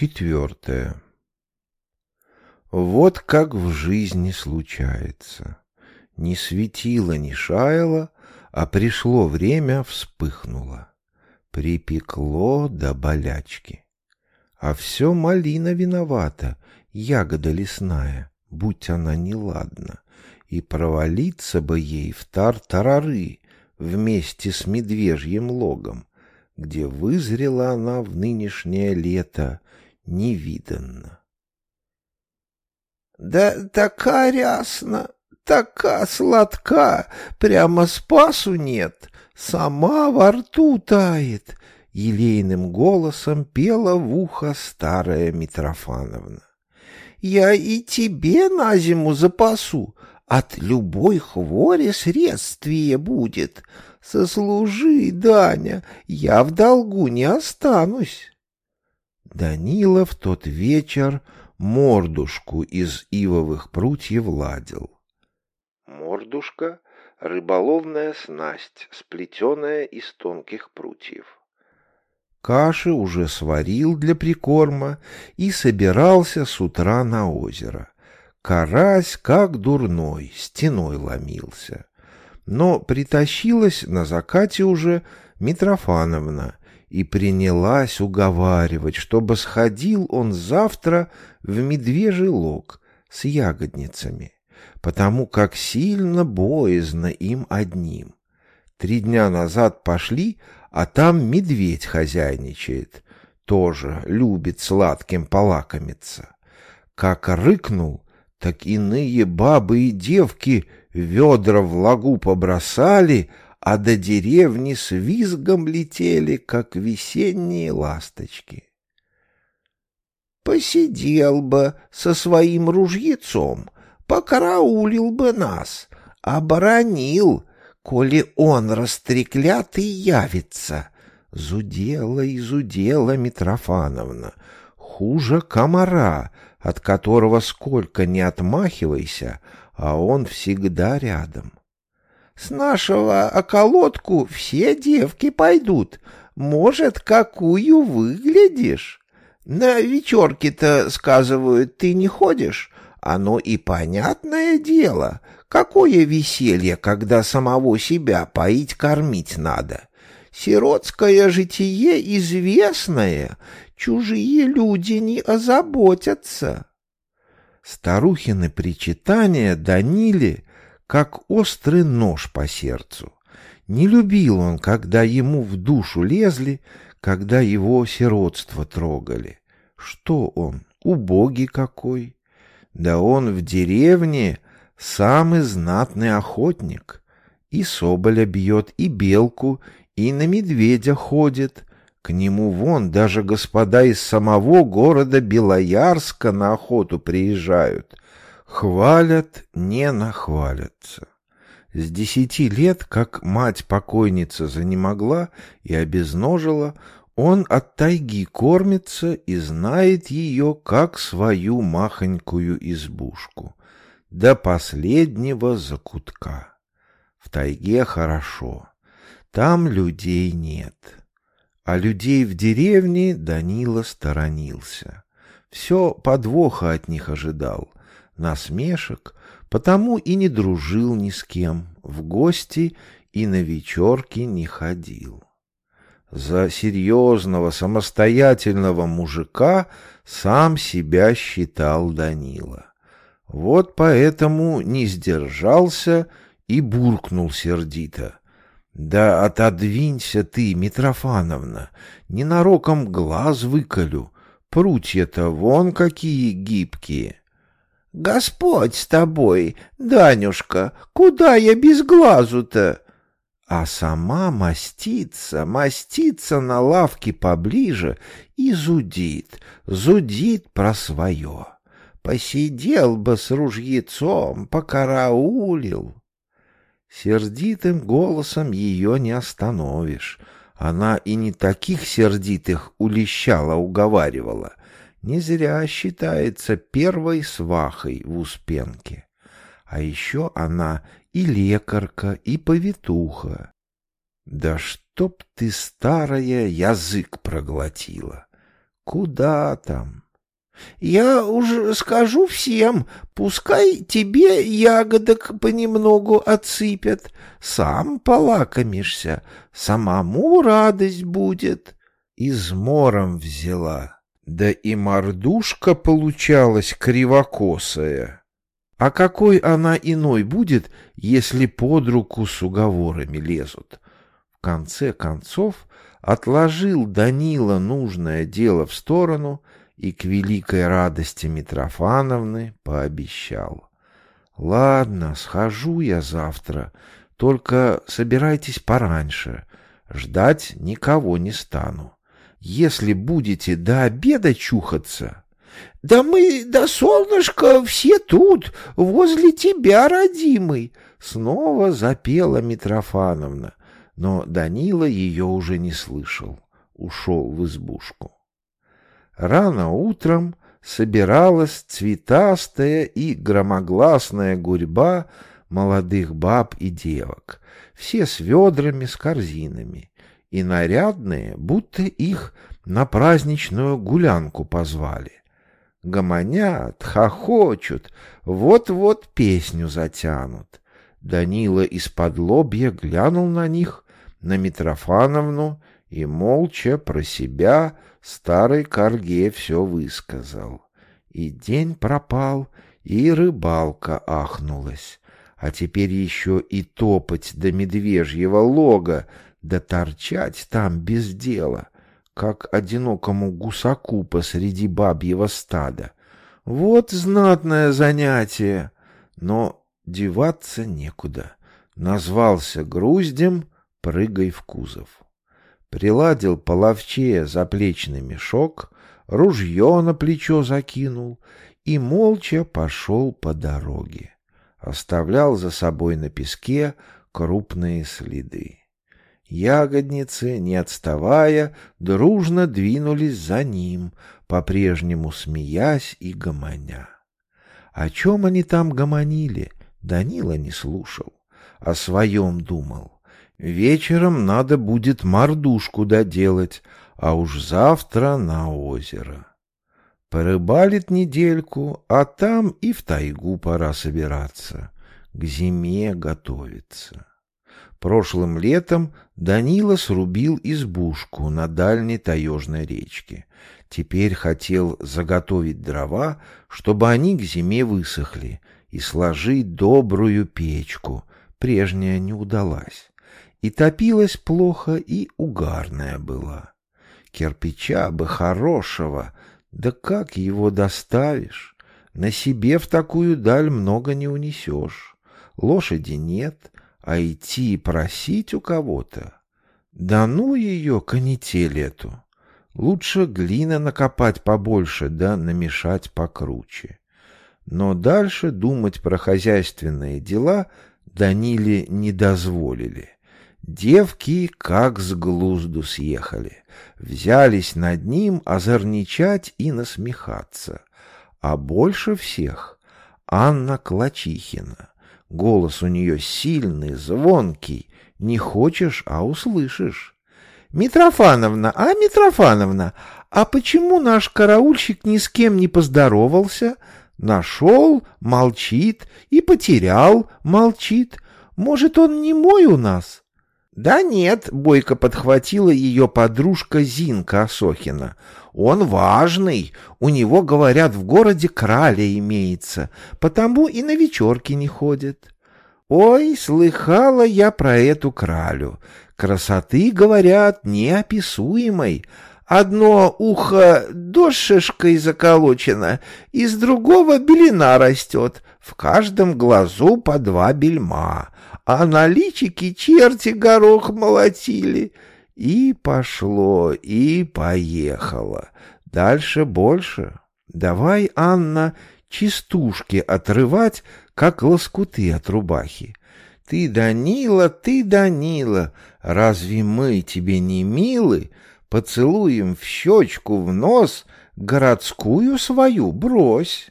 Четвертое. Вот как в жизни случается. Не светило, не шаяло, а пришло время, вспыхнуло. Припекло до болячки. А все малина виновата, ягода лесная, будь она неладна, и провалиться бы ей в тар-тарары вместе с медвежьим логом, где вызрела она в нынешнее лето невиданно. Да така рясна, така сладка, прямо спасу нет, сама во рту тает, — елейным голосом пела в ухо старая Митрофановна. Я и тебе на зиму запасу, от любой хвори средствие будет. Сослужи, Даня, я в долгу не останусь. Данила в тот вечер мордушку из ивовых прутьев ладил. Мордушка — рыболовная снасть, сплетенная из тонких прутьев. Каши уже сварил для прикорма и собирался с утра на озеро. Карась, как дурной, стеной ломился. Но притащилась на закате уже Митрофановна и принялась уговаривать, чтобы сходил он завтра в медвежий лог с ягодницами, потому как сильно боязно им одним. Три дня назад пошли, а там медведь хозяйничает, тоже любит сладким полакомиться. Как рыкнул, так иные бабы и девки ведра в лагу побросали, а до деревни с визгом летели, как весенние ласточки. Посидел бы со своим ружьецом, покараулил бы нас, оборонил, коли он растреклятый явится. Зудела и зудела Митрофановна, хуже комара, от которого сколько не отмахивайся, а он всегда рядом. С нашего околотку все девки пойдут. Может, какую выглядишь? На вечерки-то, сказывают, ты не ходишь. Оно и понятное дело. Какое веселье, когда самого себя поить-кормить надо. Сиротское житие известное. Чужие люди не озаботятся. Старухины причитания Даниле как острый нож по сердцу. Не любил он, когда ему в душу лезли, когда его сиротство трогали. Что он, убогий какой? Да он в деревне самый знатный охотник. И соболя бьет, и белку, и на медведя ходит. К нему вон даже господа из самого города Белоярска на охоту приезжают. Хвалят, не нахвалятся. С десяти лет, как мать-покойница занемогла и обезножила, он от тайги кормится и знает ее, как свою махонькую избушку. До последнего закутка. В тайге хорошо. Там людей нет. А людей в деревне Данила сторонился. Все подвоха от них ожидал — насмешек, потому и не дружил ни с кем, в гости и на вечерки не ходил. За серьезного самостоятельного мужика сам себя считал Данила. Вот поэтому не сдержался и буркнул сердито. «Да отодвинься ты, Митрофановна, ненароком глаз выколю, прутья-то вон какие гибкие». Господь с тобой, Данюшка, куда я без глазу-то? А сама мастится, мастится на лавке поближе и зудит, зудит про свое. Посидел бы с ружьецом, покараулил. Сердитым голосом ее не остановишь. Она и не таких сердитых улещала, уговаривала не зря считается первой свахой в Успенке. А еще она и лекарка, и повитуха. Да чтоб ты, старая, язык проглотила! Куда там? Я уж скажу всем, пускай тебе ягодок понемногу отсыпят. Сам полакомишься, самому радость будет. Измором взяла. Да и мордушка получалась кривокосая. А какой она иной будет, если под руку с уговорами лезут? В конце концов отложил Данила нужное дело в сторону и к великой радости Митрофановны пообещал. «Ладно, схожу я завтра, только собирайтесь пораньше, ждать никого не стану. Если будете до обеда чухаться...» «Да мы до солнышка все тут, возле тебя, родимый!» Снова запела Митрофановна, но Данила ее уже не слышал, ушел в избушку. Рано утром собиралась цветастая и громогласная гурьба молодых баб и девок, все с ведрами, с корзинами, и нарядные, будто их на праздничную гулянку позвали. Гомонят, хохочут, вот-вот песню затянут. Данила из-под лобья глянул на них, на Митрофановну, и молча про себя старый Карге все высказал. И день пропал, и рыбалка ахнулась. А теперь еще и топать до медвежьего лога, да торчать там без дела, как одинокому гусаку посреди бабьего стада. Вот знатное занятие, но деваться некуда. Назвался груздем, прыгай в кузов приладил половчее заплечный мешок, ружье на плечо закинул и молча пошел по дороге. Оставлял за собой на песке крупные следы. Ягодницы, не отставая, дружно двинулись за ним, по-прежнему смеясь и гомоня. О чем они там гомонили, Данила не слушал, о своем думал. Вечером надо будет мордушку доделать, а уж завтра на озеро. Порыбалит недельку, а там и в тайгу пора собираться, к зиме готовиться. Прошлым летом Данила срубил избушку на дальней таежной речке. Теперь хотел заготовить дрова, чтобы они к зиме высохли, и сложить добрую печку. Прежняя не удалась. И топилась плохо, и угарная была. Кирпича бы хорошего, да как его доставишь? На себе в такую даль много не унесешь. Лошади нет, а идти и просить у кого-то. Да ну ее, канитель эту! Лучше глина накопать побольше, да намешать покруче. Но дальше думать про хозяйственные дела Даниле не дозволили. Девки как с глузду съехали, взялись над ним озорничать и насмехаться. А больше всех Анна Клачихина. Голос у нее сильный, звонкий. Не хочешь, а услышишь. «Митрофановна, а, Митрофановна, а почему наш караульщик ни с кем не поздоровался? Нашел, молчит, и потерял, молчит. Может, он не мой у нас?» «Да нет», — бойко подхватила ее подружка Зинка Осохина. «Он важный. У него, говорят, в городе краля имеется, потому и на вечерки не ходит». «Ой, слыхала я про эту кралю. Красоты, говорят, неописуемой. Одно ухо дошишкой заколочено, из другого белина растет, в каждом глазу по два бельма» а на личике черти горох молотили. И пошло, и поехало. Дальше больше. Давай, Анна, чистушки отрывать, как лоскуты от рубахи. Ты, Данила, ты, Данила, разве мы тебе не милы? Поцелуем в щечку, в нос, городскую свою брось.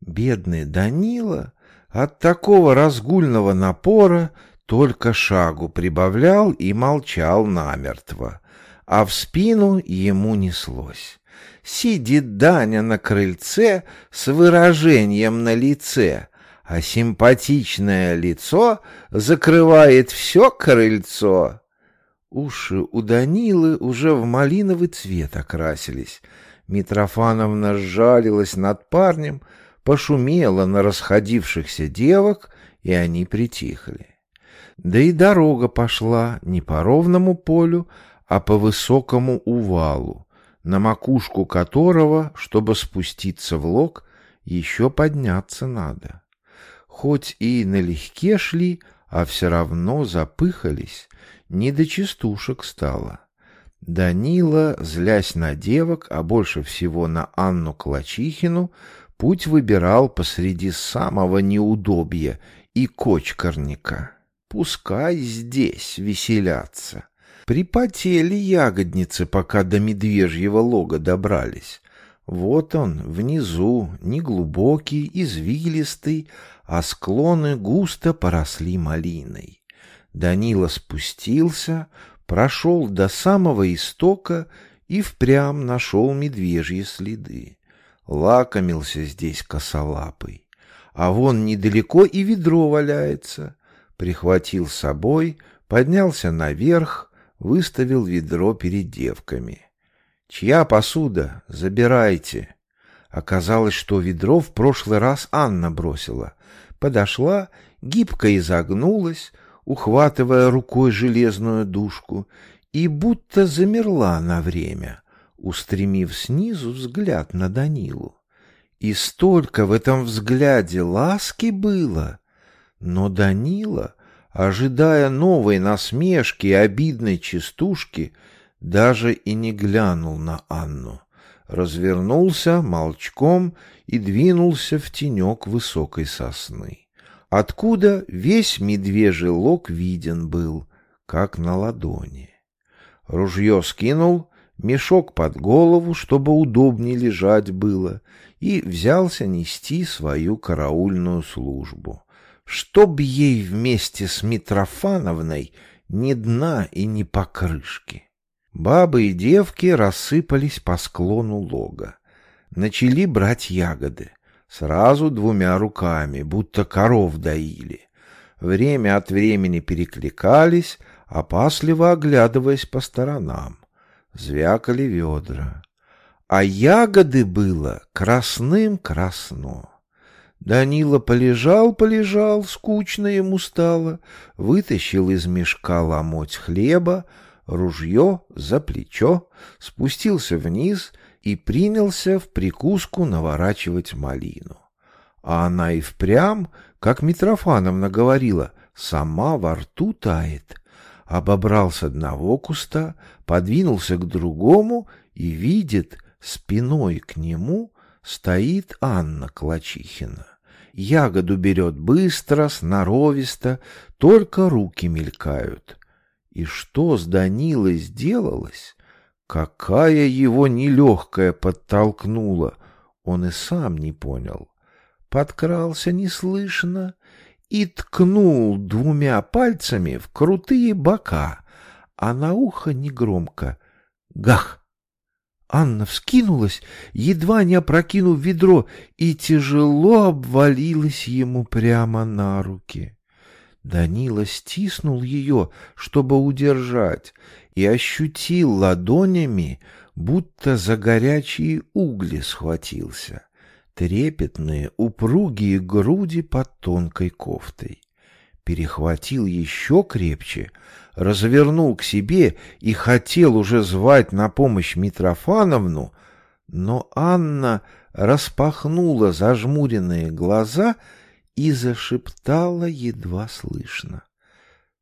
Бедный Данила от такого разгульного напора только шагу прибавлял и молчал намертво. а в спину ему неслось. Сидит Даня на крыльце с выражением на лице, а симпатичное лицо закрывает все крыльцо. Уши у Данилы уже в малиновый цвет окрасились. Митрофановна сжалилась над парнем, пошумела на расходившихся девок, и они притихли. Да и дорога пошла не по ровному полю, а по высокому увалу, на макушку которого, чтобы спуститься в лог, еще подняться надо. Хоть и налегке шли, а все равно запыхались, не до частушек стало. Данила, злясь на девок, а больше всего на Анну Клочихину, путь выбирал посреди самого неудобья и кочкарника. Пускай здесь веселятся. Припотели ягодницы, пока до медвежьего лога добрались. Вот он, внизу, неглубокий, извилистый, а склоны густо поросли малиной. Данила спустился, прошел до самого истока и впрямь нашел медвежьи следы. Лакомился здесь косолапый. А вон недалеко и ведро валяется. Прихватил с собой, поднялся наверх, выставил ведро перед девками. «Чья посуда? Забирайте!» Оказалось, что ведро в прошлый раз Анна бросила. Подошла, гибко изогнулась, ухватывая рукой железную дужку, и будто замерла на время, устремив снизу взгляд на Данилу. И столько в этом взгляде ласки было. Но Данила, ожидая новой насмешки и обидной частушки, даже и не глянул на Анну. Развернулся молчком и двинулся в тенек высокой сосны, откуда весь медвежий лог виден был, как на ладони. Ружье скинул, мешок под голову, чтобы удобнее лежать было, и взялся нести свою караульную службу, чтоб ей вместе с Митрофановной ни дна и ни покрышки. Бабы и девки рассыпались по склону лога. Начали брать ягоды. Сразу двумя руками, будто коров доили. Время от времени перекликались, опасливо оглядываясь по сторонам. Звякали ведра. А ягоды было красным-красно. Данила полежал-полежал, скучно ему стало, вытащил из мешка ломоть хлеба, ружье за плечо, спустился вниз и принялся в прикуску наворачивать малину. А она и впрямь, как Митрофановна говорила, сама во рту тает. Обобрал с одного куста, подвинулся к другому и видит, спиной к нему стоит Анна Клочихина. Ягоду берет быстро, сноровисто, только руки мелькают. И что с Данилой сделалось? Какая его нелегкая подтолкнула, он и сам не понял. Подкрался неслышно и ткнул двумя пальцами в крутые бока, а на ухо негромко «Гах!». Анна вскинулась, едва не опрокинув ведро, и тяжело обвалилась ему прямо на руки. Данила стиснул ее, чтобы удержать, и ощутил ладонями, будто за горячие угли схватился. Трепетные, упругие груди под тонкой кофтой. Перехватил еще крепче, развернул к себе и хотел уже звать на помощь Митрофановну, но Анна распахнула зажмуренные глаза — и зашептала едва слышно.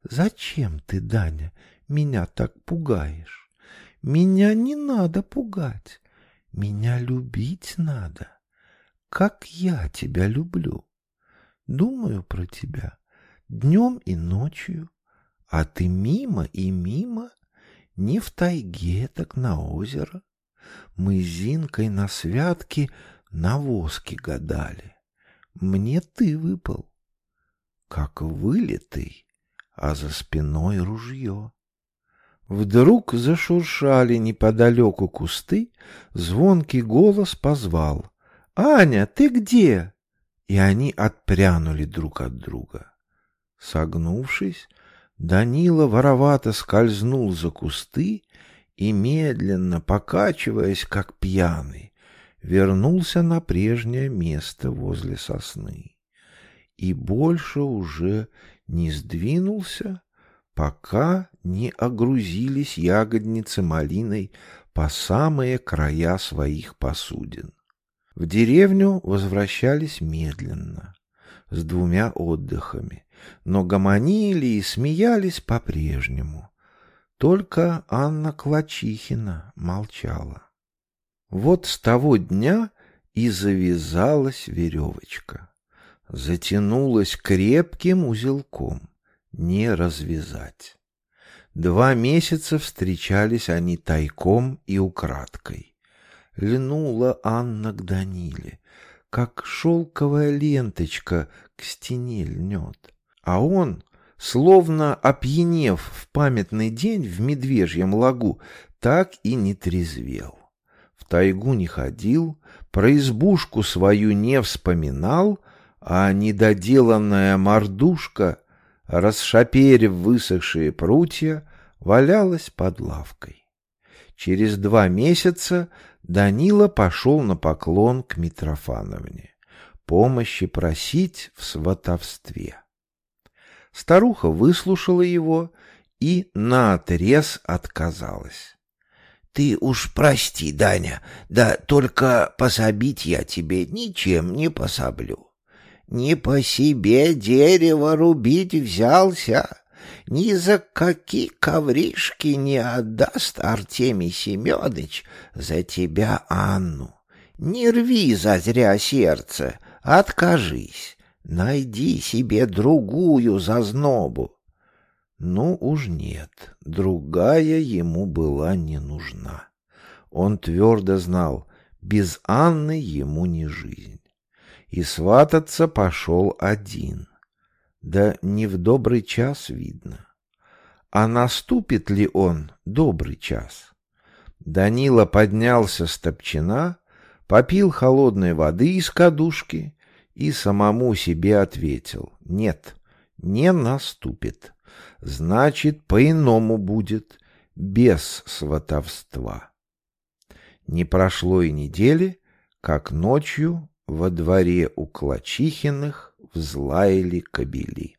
«Зачем ты, Даня, меня так пугаешь? Меня не надо пугать, меня любить надо, как я тебя люблю. Думаю про тебя днем и ночью, а ты мимо и мимо, не в тайге, так на озеро. Мы с Зинкой на святке на воске гадали мне ты выпал, как вылитый, а за спиной ружье. Вдруг зашуршали неподалеку кусты, звонкий голос позвал. «Аня, ты где?» И они отпрянули друг от друга. Согнувшись, Данила воровато скользнул за кусты и, медленно покачиваясь, как пьяный, вернулся на прежнее место возле сосны и больше уже не сдвинулся, пока не огрузились ягодницы малиной по самые края своих посудин. В деревню возвращались медленно, с двумя отдыхами, но гомонили и смеялись по-прежнему. Только Анна Клачихина молчала. Вот с того дня и завязалась веревочка. Затянулась крепким узелком, не развязать. Два месяца встречались они тайком и украдкой. Льнула Анна к Даниле, как шелковая ленточка к стене льнет. А он, словно опьянев в памятный день в медвежьем лагу, так и не трезвел. В тайгу не ходил, про избушку свою не вспоминал, а недоделанная мордушка, расшаперив высохшие прутья, валялась под лавкой. Через два месяца Данила пошел на поклон к Митрофановне, помощи просить в сватовстве. Старуха выслушала его и наотрез отказалась. — Ты уж прости, Даня, да только пособить я тебе ничем не пособлю. Не по себе дерево рубить взялся, ни за какие ковришки не отдаст Артемий Семенович за тебя Анну. Не рви зазря сердце, откажись. Найди себе другую зазнобу. Ну уж нет, другая ему была не нужна. Он твердо знал, без Анны ему не жизнь. И свататься пошел один. Да не в добрый час видно. А наступит ли он добрый час? Данила поднялся с топчина, попил холодной воды из кадушки и самому себе ответил «Нет, не наступит. Значит, по-иному будет, без сватовства». Не прошло и недели, как ночью во дворе у Клачихиных взлаяли кобели.